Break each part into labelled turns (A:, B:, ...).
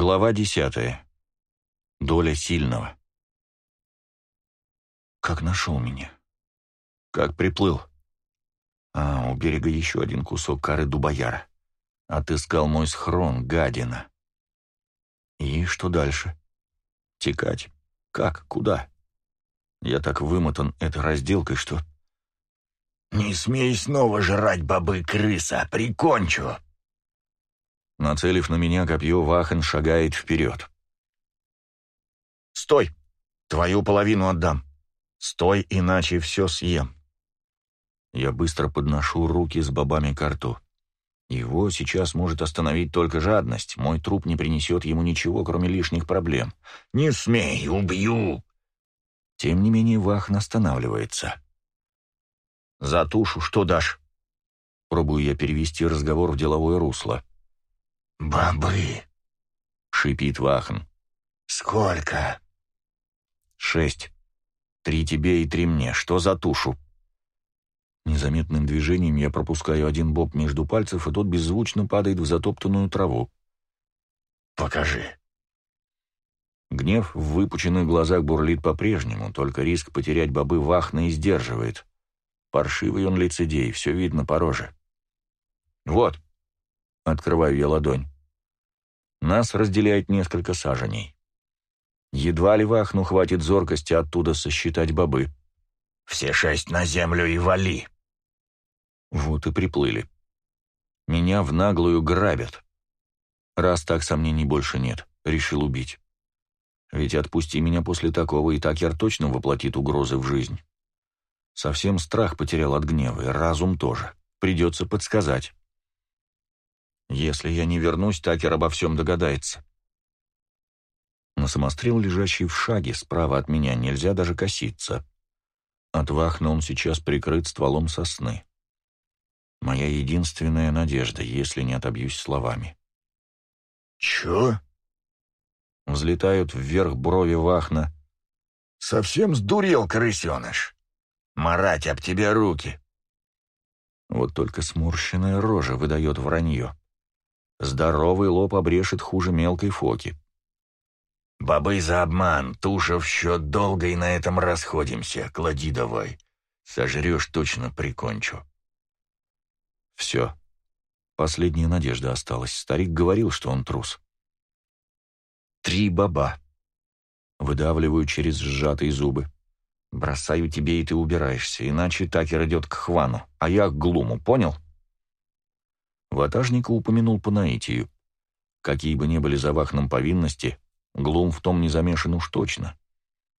A: Глава десятая. Доля сильного. Как нашел меня? Как приплыл? А, у берега еще один кусок коры дубояра. Отыскал мой схрон, гадина. И что дальше? Текать? Как? Куда? Я так вымотан этой разделкой, что...
B: «Не смей снова жрать бобы крыса, прикончу!»
A: Нацелив на меня копье, Вахан шагает вперед. «Стой! Твою половину отдам! Стой, иначе все съем!» Я быстро подношу руки с бобами к рту. Его сейчас может остановить только жадность. Мой труп не принесет ему ничего, кроме лишних проблем.
B: «Не смей, убью!»
A: Тем не менее Вахан останавливается. «За тушу что дашь?» Пробую я перевести разговор в деловое русло.
B: «Бобы!»
A: — шипит Вахан.
B: «Сколько?»
A: «Шесть. Три тебе и три мне. Что за тушу?» Незаметным движением я пропускаю один боб между пальцев, и тот беззвучно падает в затоптанную траву.
B: «Покажи».
A: Гнев в выпученных глазах бурлит по-прежнему, только риск потерять бобы Вахна и сдерживает. Паршивый он лицедей, все видно по роже. «Вот», — открываю я ладонь. Нас разделяет несколько саженей. Едва ли Вахну хватит зоркости оттуда сосчитать бобы.
B: «Все шесть на землю и вали!»
A: Вот и приплыли. Меня в наглую грабят. Раз так сомнений больше нет, решил убить. Ведь отпусти меня после такого, и Такер точно воплотит угрозы в жизнь. Совсем страх потерял от гнева, и разум тоже. Придется подсказать. Если я не вернусь, Такер обо всем догадается. На самострел, лежащий в шаге справа от меня, нельзя даже коситься. От Вахна он сейчас прикрыт стволом сосны. Моя единственная надежда, если не отобьюсь словами.
B: «Чё?»
A: Взлетают вверх брови Вахна.
B: «Совсем сдурел, крысеныш? Марать об тебе руки!»
A: Вот только сморщенная рожа выдает вранье. Здоровый лоб обрешет хуже мелкой фоки.
B: «Бобы за обман, туша в счет долго и на этом расходимся. Клади давай. Сожрешь, точно прикончу».
A: Все. Последняя надежда осталась. Старик говорил, что он трус. Три баба. Выдавливаю через сжатые зубы. Бросаю тебе, и ты убираешься, иначе Такер идет к Хвану, а я к Глуму, понял? Ватажника упомянул по наитию. Какие бы ни были за Вахном повинности, Глум в том не замешан уж точно.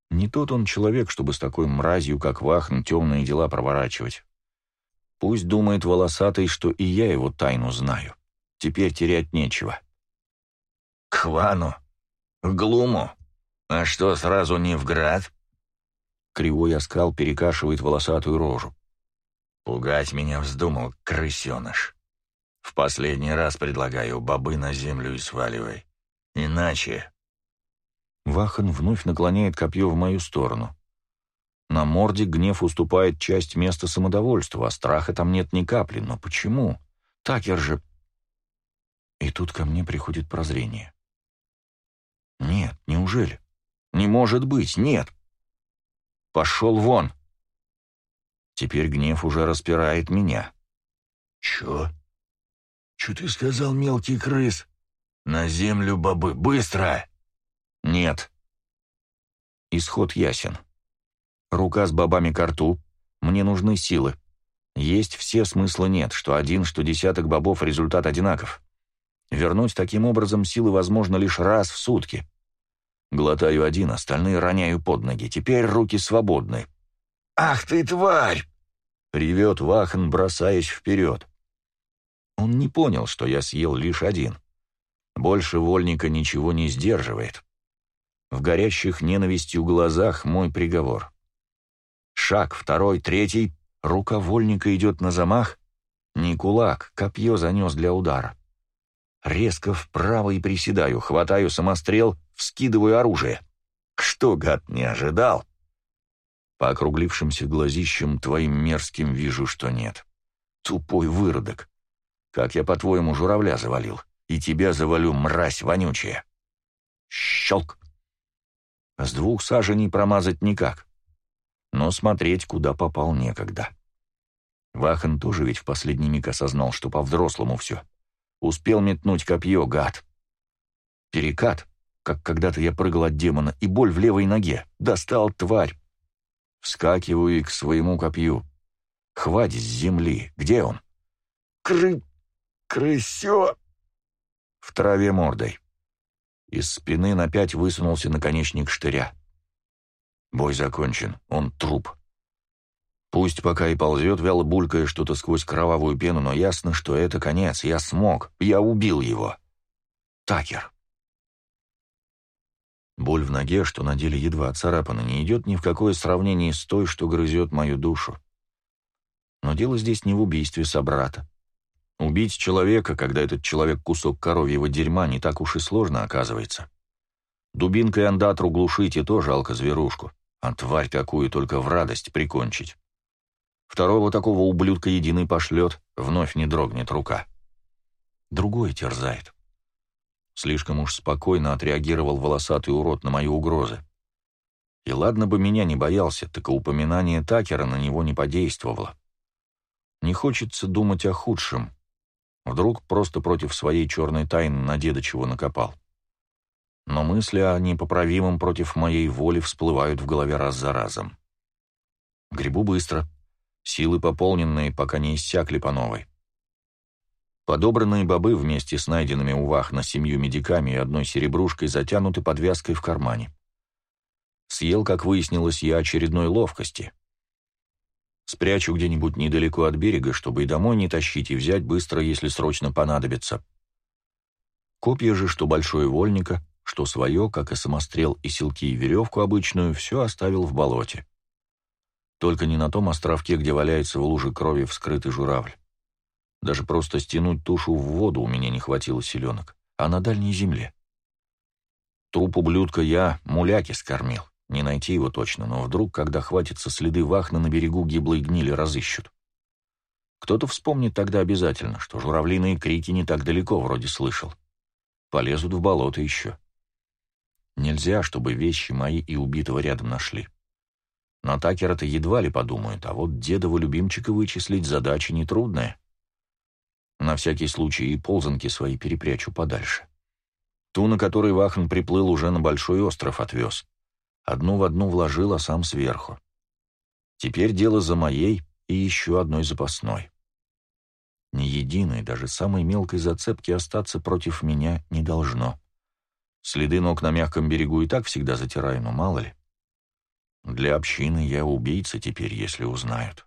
A: Не тот он человек, чтобы с такой мразью, как Вахн, темные дела проворачивать. Пусть думает волосатый, что и я его тайну знаю. Теперь терять нечего.
B: «К Хвану? К Глуму? А что, сразу не в град?»
A: Кривой оскал перекашивает волосатую рожу.
B: «Пугать меня вздумал, крысеныш. В последний раз предлагаю бобы на землю и сваливай. Иначе...»
A: Вахан вновь наклоняет копье в мою сторону. На морде гнев уступает часть места самодовольству, а страха там нет ни капли. Но почему? Такер же... И тут ко мне приходит прозрение. Нет, неужели? Не может быть, нет. Пошел вон. Теперь гнев уже распирает меня.
B: Чё? Чё ты сказал, мелкий крыс? На землю бобы, быстро!
A: Нет. Исход ясен. Рука с бобами к рту. Мне нужны силы. Есть все, смысла нет, что один, что десяток бобов результат одинаков. Вернуть таким образом силы возможно лишь раз в сутки. Глотаю один, остальные роняю под ноги. Теперь руки свободны.
B: «Ах ты, тварь!»
A: — ревет Вахан, бросаясь вперед. Он не понял, что я съел лишь один. Больше вольника ничего не сдерживает. В горящих ненавистью глазах мой приговор. Шаг, второй, третий. Рука вольника идет на замах. Не кулак, копье занес для удара. Резко вправо и приседаю, хватаю самострел, вскидываю оружие. Что, гад, не ожидал? По округлившимся глазищам твоим мерзким вижу, что нет. Тупой выродок. Как я, по-твоему, журавля завалил? И тебя завалю, мразь вонючая. Щелк! С двух саженей промазать никак. Но смотреть, куда попал, некогда. Вахан тоже ведь в последний миг осознал, что по-взрослому все. Успел метнуть копье, гад. Перекат, как когда-то я прыгал от демона, и боль в левой ноге. Достал тварь. Вскакиваю и к своему копью. Хватит с земли. Где он? Кры... крысё... В траве мордой. Из спины на пять высунулся наконечник штыря. Бой закончен. Он труп. Пусть пока и ползет, вяло булькая что-то сквозь кровавую пену, но ясно, что это конец. Я смог. Я убил его. Такер. Боль в ноге, что на деле едва царапана, не идет ни в какое сравнение с той, что грызет мою душу. Но дело здесь не в убийстве собрата. Убить человека, когда этот человек кусок коровьего дерьма, не так уж и сложно оказывается. Дубинкой андатру глушить и то жалко зверушку, а тварь такую только в радость прикончить. Второго такого ублюдка единый пошлет, вновь не дрогнет рука. Другой терзает. Слишком уж спокойно отреагировал волосатый урод на мои угрозы. И ладно бы меня не боялся, так и упоминание Такера на него не подействовало. Не хочется думать о худшем. Вдруг просто против своей черной тайны на деда чего накопал. Но мысли о непоправимом против моей воли всплывают в голове раз за разом. Грибу быстро. Силы пополненные, пока не иссякли по новой. Подобранные бобы вместе с найденными у Вахна семью медиками и одной серебрушкой затянуты подвязкой в кармане. Съел, как выяснилось, я очередной ловкости. Спрячу где-нибудь недалеко от берега, чтобы и домой не тащить, и взять быстро, если срочно понадобится. Копья же, что большое вольника, что свое, как и самострел, и силки, и веревку обычную, все оставил в болоте. Только не на том островке, где валяется в луже крови вскрытый журавль. Даже просто стянуть тушу в воду у меня не хватило силенок, а на дальней земле. Труп ублюдка я муляки скормил. Не найти его точно, но вдруг, когда хватится следы вахна на берегу гиблой гнили разыщут. Кто-то вспомнит тогда обязательно, что журавлиные крики не так далеко вроде слышал. Полезут в болото еще. Нельзя, чтобы вещи мои и убитого рядом нашли. На Такера-то едва ли подумают, а вот дедова любимчика вычислить задача нетрудная. На всякий случай и ползанки свои перепрячу подальше. Ту, на которой Вахан приплыл, уже на большой остров отвез. Одну в одну вложил, а сам сверху. Теперь дело за моей и еще одной запасной. Ни единой, даже самой мелкой зацепки остаться против меня не должно. Следы ног на мягком берегу и так всегда затираю, но мало ли. Для общины я убийца теперь, если узнают.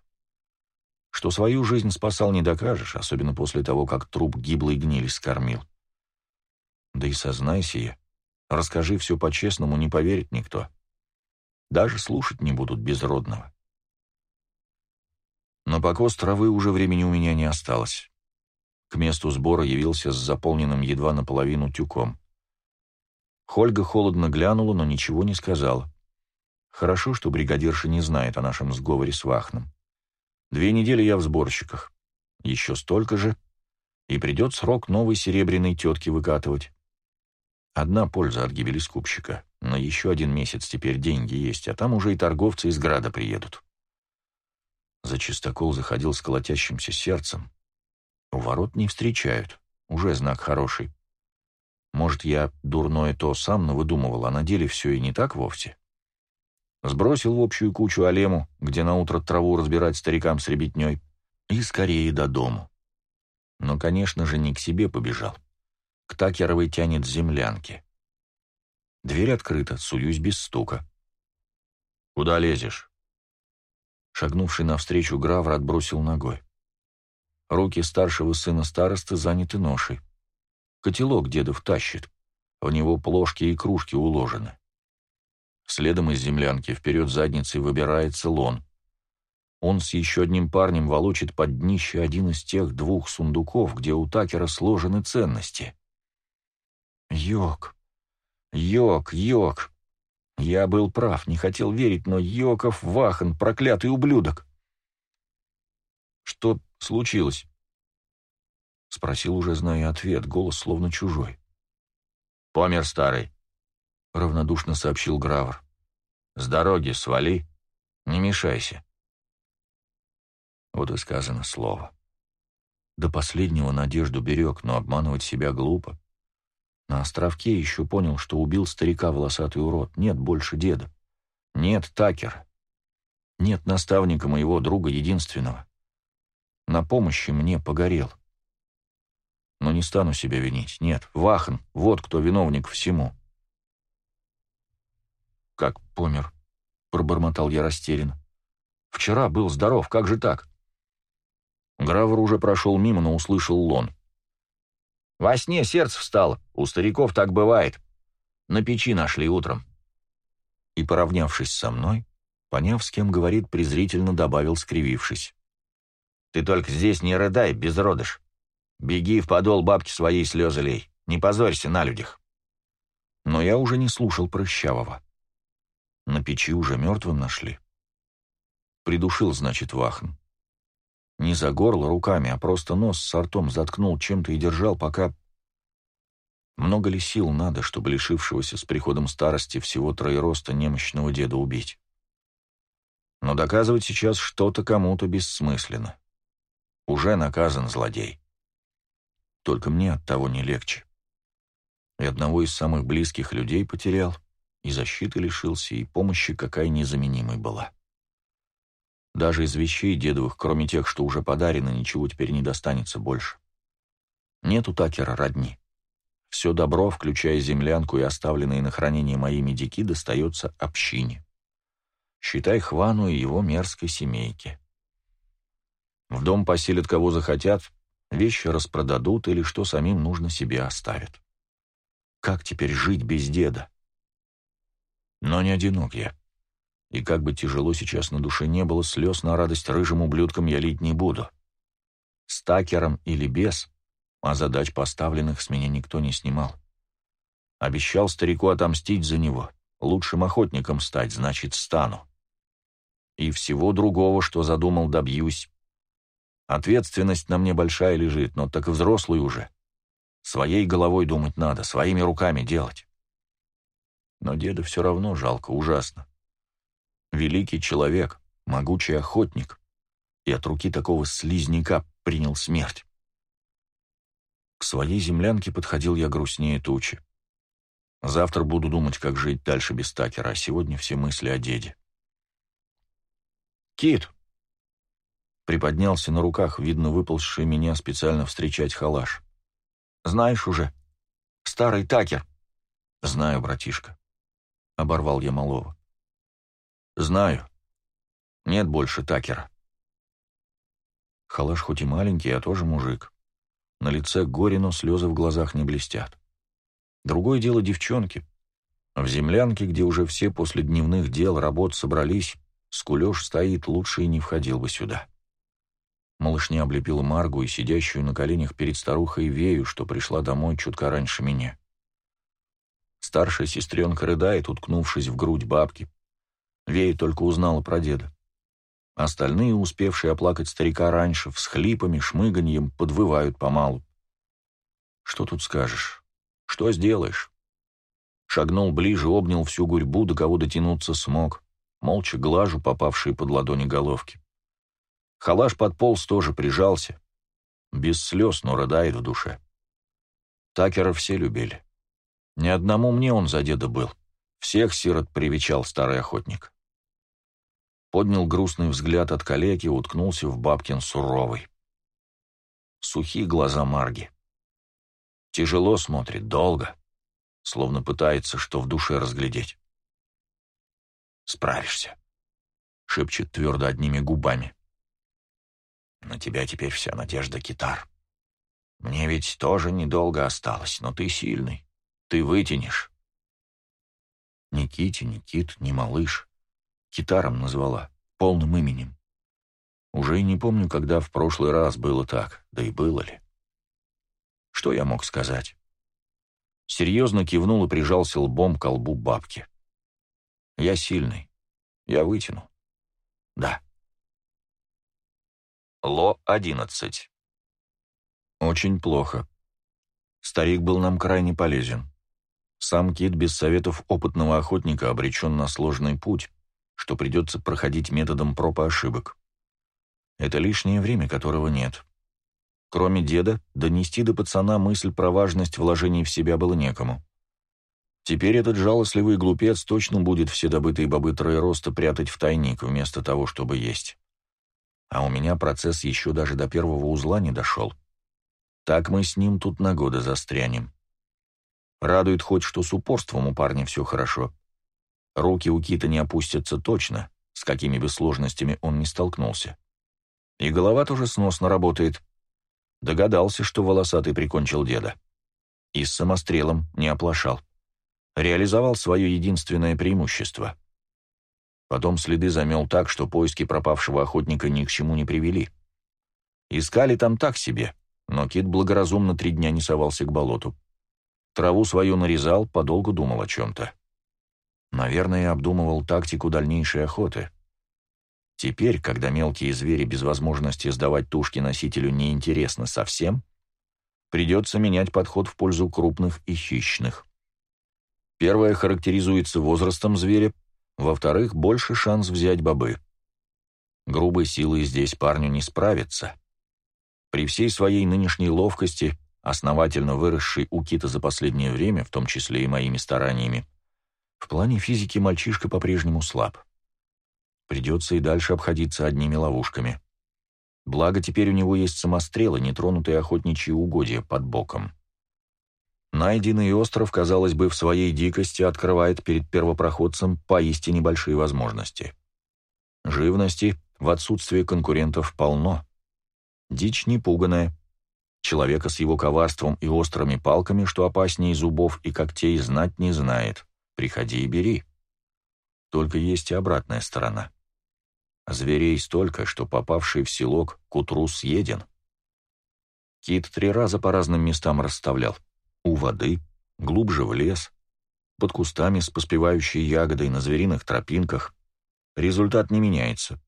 A: Что свою жизнь спасал не докажешь, особенно после того, как труп гиблой гнили скормил. Да и сознайся я, расскажи все по-честному, не поверит никто. Даже слушать не будут безродного. Но покос травы уже времени у меня не осталось. К месту сбора явился с заполненным едва наполовину тюком. Хольга холодно глянула, но ничего не сказала. Хорошо, что бригадирша не знает о нашем сговоре с Вахном. Две недели я в сборщиках. Еще столько же. И придет срок новой серебряной тетки выкатывать. Одна польза от гибели скупщика. На еще один месяц теперь деньги есть, а там уже и торговцы из града приедут. За чистокол заходил с колотящимся сердцем. У ворот не встречают. Уже знак хороший. Может, я дурное то сам навыдумывал, а на деле все и не так вовсе. Сбросил в общую кучу алему, где на утро траву разбирать старикам с ребятней, и скорее до дому. Но, конечно же, не к себе побежал. К Такеровой тянет землянки. Дверь открыта, суюсь без стука. «Куда лезешь?» Шагнувший навстречу Гравр отбросил ногой. Руки старшего сына старосты заняты ношей. Котелок дедов тащит. В него плошки и кружки уложены. Следом из землянки вперед задницей выбирается лон. Он с еще одним парнем волочит под днище один из тех двух сундуков, где у Такера сложены ценности. Йок, Йок, Йок. Я был прав, не хотел верить, но Йоков Вахан, проклятый ублюдок. Что случилось? Спросил уже, зная ответ, голос словно чужой. Помер старый. — равнодушно сообщил Гравер.
B: «С дороги свали, не мешайся».
A: Вот и сказано слово. До последнего надежду берег, но обманывать себя глупо. На островке еще понял, что убил старика волосатый урод. Нет больше деда. Нет Такера. Нет наставника моего друга единственного. На помощи мне погорел. Но не стану себя винить. Нет, Вахан, вот кто виновник всему. «Как помер?» — пробормотал я растерянно. «Вчера был здоров, как же так?» Гравер уже прошел мимо, но услышал лон. «Во сне сердце встало. У стариков так бывает. На печи нашли утром». И, поравнявшись со мной, поняв, с кем говорит, презрительно добавил, скривившись. «Ты только здесь не рыдай, безродыш. Беги в подол бабки своей слезы лей. Не позорься на людях». Но я уже не слушал прыщавого. На печи уже мертвым нашли. Придушил, значит, Вахн. Не за горло руками, а просто нос с ртом заткнул чем-то и держал, пока... Много ли сил надо, чтобы лишившегося с приходом старости всего троероста немощного деда убить? Но доказывать сейчас что-то кому-то бессмысленно. Уже наказан злодей. Только мне от того не легче. И одного из самых близких людей потерял, и защиты лишился, и помощи какая незаменимой была. Даже из вещей дедовых, кроме тех, что уже подарены, ничего теперь не достанется больше. Нет у Такера родни. Все добро, включая землянку и оставленные на хранение моими дики, достается общине. Считай Хвану и его мерзкой семейке. В дом поселят кого захотят, вещи распродадут или что самим нужно себе оставят. Как теперь жить без деда? Но не одинок я. И как бы тяжело сейчас на душе не было, слез на радость рыжим ублюдкам я лить не буду. С такером или без, а задач поставленных с меня никто не снимал. Обещал старику отомстить за него, лучшим охотником стать, значит, стану. И всего другого, что задумал, добьюсь. Ответственность на мне большая лежит, но так и взрослый уже. Своей головой думать надо, своими руками делать. Но деда все равно жалко, ужасно. Великий человек, могучий охотник, и от руки такого слизняка принял смерть. К своей землянке подходил я грустнее тучи. Завтра буду думать, как жить дальше без Такера, а сегодня все мысли о деде. «Кит!» Приподнялся на руках, видно, выползший меня специально встречать халаш. «Знаешь уже. Старый Такер». «Знаю, братишка», — оборвал я малого. «Знаю. Нет больше Такера». Халаш хоть и маленький, а тоже мужик. На лице горе, но слезы в глазах не блестят. Другое дело девчонки. В землянке, где уже все после дневных дел работ собрались, скулеж стоит, лучше и не входил бы сюда. Малышня облепила Маргу и сидящую на коленях перед старухой Вею, что пришла домой чутка раньше меня. Старшая сестренка рыдает, уткнувшись в грудь бабки, Вея только узнала про деда. Остальные, успевшие оплакать старика раньше, всхлипами, шмыганьем, подвывают помалу. Что тут скажешь? Что сделаешь? Шагнул ближе, обнял всю гурьбу, до кого дотянуться смог. Молча глажу попавшие под ладони головки. Халаш подполз тоже прижался. Без слез, но рыдает в душе. Такера все любили. Ни одному мне он за деда был. Всех сирот привечал старый охотник поднял грустный взгляд от калеки, уткнулся в бабкин суровый. Сухие глаза Марги. Тяжело смотрит, долго, словно пытается что в душе разглядеть. «Справишься», — шепчет твердо одними губами. «На тебя теперь вся надежда, китар. Мне ведь тоже недолго осталось, но ты сильный, ты вытянешь». Никите, Никит, не малыш. Китаром назвала, полным именем. Уже и не помню, когда в прошлый раз было так, да и было ли. Что я мог сказать? Серьезно кивнул и прижался лбом к лбу бабки. Я сильный. Я вытяну. Да. Ло-11. Очень плохо. Старик был нам крайне полезен. Сам Кит без советов опытного охотника обречен на сложный путь, что придется проходить методом проб и ошибок. Это лишнее время, которого нет. Кроме деда, донести до пацана мысль про важность вложений в себя было некому. Теперь этот жалостливый глупец точно будет все добытые бобы троероста прятать в тайник, вместо того, чтобы есть. А у меня процесс еще даже до первого узла не дошел. Так мы с ним тут на годы застрянем. Радует хоть, что с упорством у парня все хорошо. Руки у Кита не опустятся точно, с какими бы сложностями он не столкнулся. И голова тоже сносно работает. Догадался, что волосатый прикончил деда. И с самострелом не оплошал. Реализовал свое единственное преимущество. Потом следы замел так, что поиски пропавшего охотника ни к чему не привели. Искали там так себе, но Кит благоразумно три дня не совался к болоту. Траву свою нарезал, подолгу думал о чем-то. Наверное, обдумывал тактику дальнейшей охоты. Теперь, когда мелкие звери без возможности сдавать тушки носителю неинтересны совсем, придется менять подход в пользу крупных и хищных. Первое характеризуется возрастом зверя, во-вторых, больше шанс взять бобы. Грубой силой здесь парню не справиться. При всей своей нынешней ловкости, основательно выросшей у Кита за последнее время, в том числе и моими стараниями, в плане физики мальчишка по-прежнему слаб. Придется и дальше обходиться одними ловушками. Благо, теперь у него есть самострелы, нетронутые охотничьи угодья под боком. Найденный остров, казалось бы, в своей дикости открывает перед первопроходцем поистине большие возможности. Живности в отсутствии конкурентов полно. Дичь непуганная. Человека с его коварством и острыми палками, что опаснее зубов и когтей, знать не знает. Приходи и бери. Только есть и обратная сторона. Зверей столько, что попавший в селок к утру съеден. Кит три раза по разным местам расставлял. У воды, глубже в лес, под кустами с поспевающей ягодой на звериных тропинках. Результат не меняется.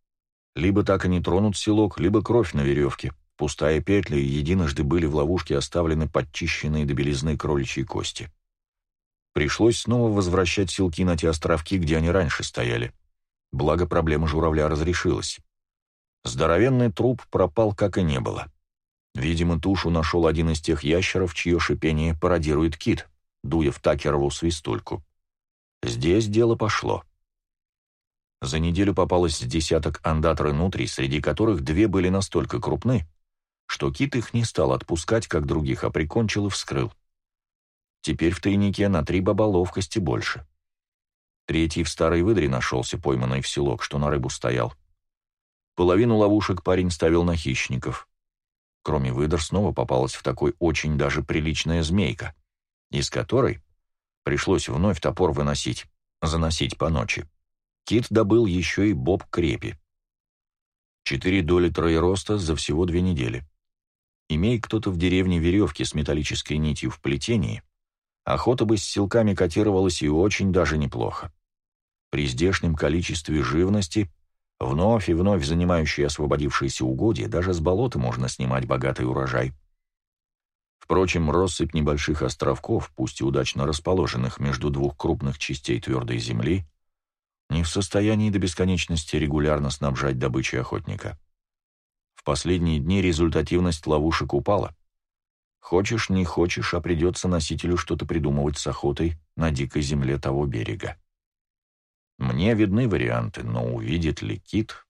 A: Либо так и не тронут селок, либо кровь на веревке. Пустая петля и единожды были в ловушке оставлены подчищенные до белизны кроличьи кости. Пришлось снова возвращать селки на те островки, где они раньше стояли. Благо, проблема журавля разрешилась. Здоровенный труп пропал, как и не было. Видимо, тушу нашел один из тех ящеров, чье шипение пародирует кит, дуя в Такерову свистульку. Здесь дело пошло. За неделю попалось десяток андатор и среди которых две были настолько крупны, что кит их не стал отпускать, как других, а прикончил и вскрыл. Теперь в тайнике на три баба ловкости больше. Третий в старой выдре нашелся, пойманный в селок, что на рыбу стоял. Половину ловушек парень ставил на хищников. Кроме выдр, снова попалась в такой очень даже приличная змейка, из которой пришлось вновь топор выносить, заносить по ночи. Кит добыл еще и боб крепи. Четыре доли троероста за всего две недели. Имей кто-то в деревне веревки с металлической нитью в плетении, охота бы с силками котировалась и очень даже неплохо. При здешнем количестве живности Вновь и вновь занимающие освободившиеся угодья, даже с болота можно снимать богатый урожай. Впрочем, россыпь небольших островков, пусть и удачно расположенных между двух крупных частей твердой земли, не в состоянии до бесконечности регулярно снабжать добычей охотника. В последние дни результативность ловушек упала. Хочешь, не хочешь, а придется носителю что-то придумывать с охотой на дикой земле того берега. Мне видны варианты, но увидит ли кит,